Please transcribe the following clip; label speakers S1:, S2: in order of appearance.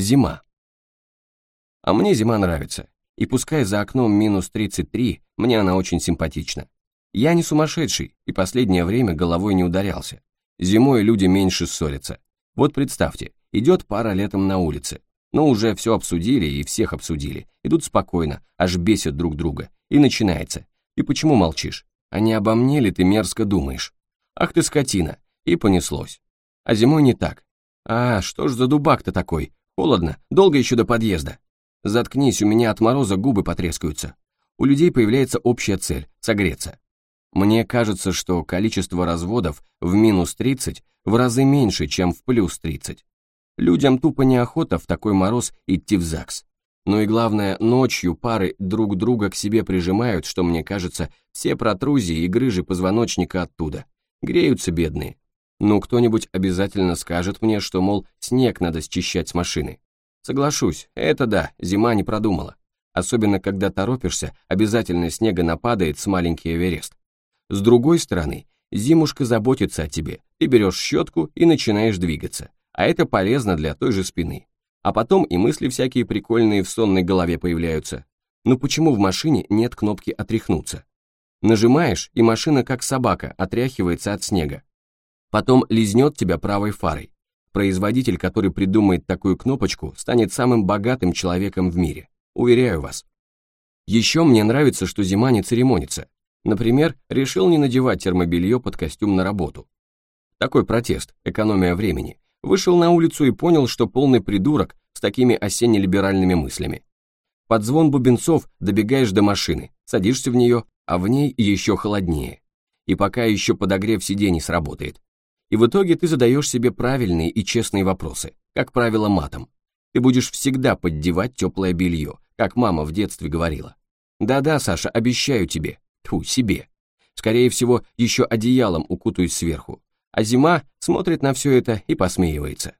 S1: Зима. А мне зима нравится. И пускай за окном минус 33, мне она очень симпатична. Я не сумасшедший, и последнее время головой не ударялся. Зимой люди меньше ссорятся. Вот представьте, идет пара летом на улице. Ну, уже все обсудили и всех обсудили. Идут спокойно, аж бесят друг друга. И начинается. И почему молчишь? А не обо мне ли ты мерзко думаешь? Ах ты скотина. И понеслось. А зимой не так. А, что ж за дубак-то такой? Холодно, долго еще до подъезда. Заткнись, у меня от мороза губы потрескаются. У людей появляется общая цель – согреться. Мне кажется, что количество разводов в минус 30 в разы меньше, чем в плюс 30. Людям тупо неохота в такой мороз идти в ЗАГС. Ну и главное, ночью пары друг друга к себе прижимают, что мне кажется, все протрузии и грыжи позвоночника оттуда. Греются бедные. Ну, кто-нибудь обязательно скажет мне, что, мол, снег надо счищать с машины. Соглашусь, это да, зима не продумала. Особенно, когда торопишься, обязательно снега нападает с маленький Эверест. С другой стороны, зимушка заботится о тебе, ты берешь щетку и начинаешь двигаться, а это полезно для той же спины. А потом и мысли всякие прикольные в сонной голове появляются. Ну почему в машине нет кнопки «отряхнуться»? Нажимаешь, и машина как собака отряхивается от снега. Потом лизнет тебя правой фарой. Производитель, который придумает такую кнопочку, станет самым богатым человеком в мире. Уверяю вас. Еще мне нравится, что зима не церемонится. Например, решил не надевать термобелье под костюм на работу. Такой протест, экономия времени. Вышел на улицу и понял, что полный придурок с такими осенне-либеральными мыслями. Под звон бубенцов добегаешь до машины, садишься в нее, а в ней еще холоднее. И пока еще подогрев сидений сработает. И в итоге ты задаешь себе правильные и честные вопросы, как правило, матом. Ты будешь всегда поддевать теплое белье, как мама в детстве говорила. Да-да, Саша, обещаю тебе. Тьфу, себе. Скорее всего, еще одеялом укутаюсь сверху. А зима смотрит на все это и посмеивается.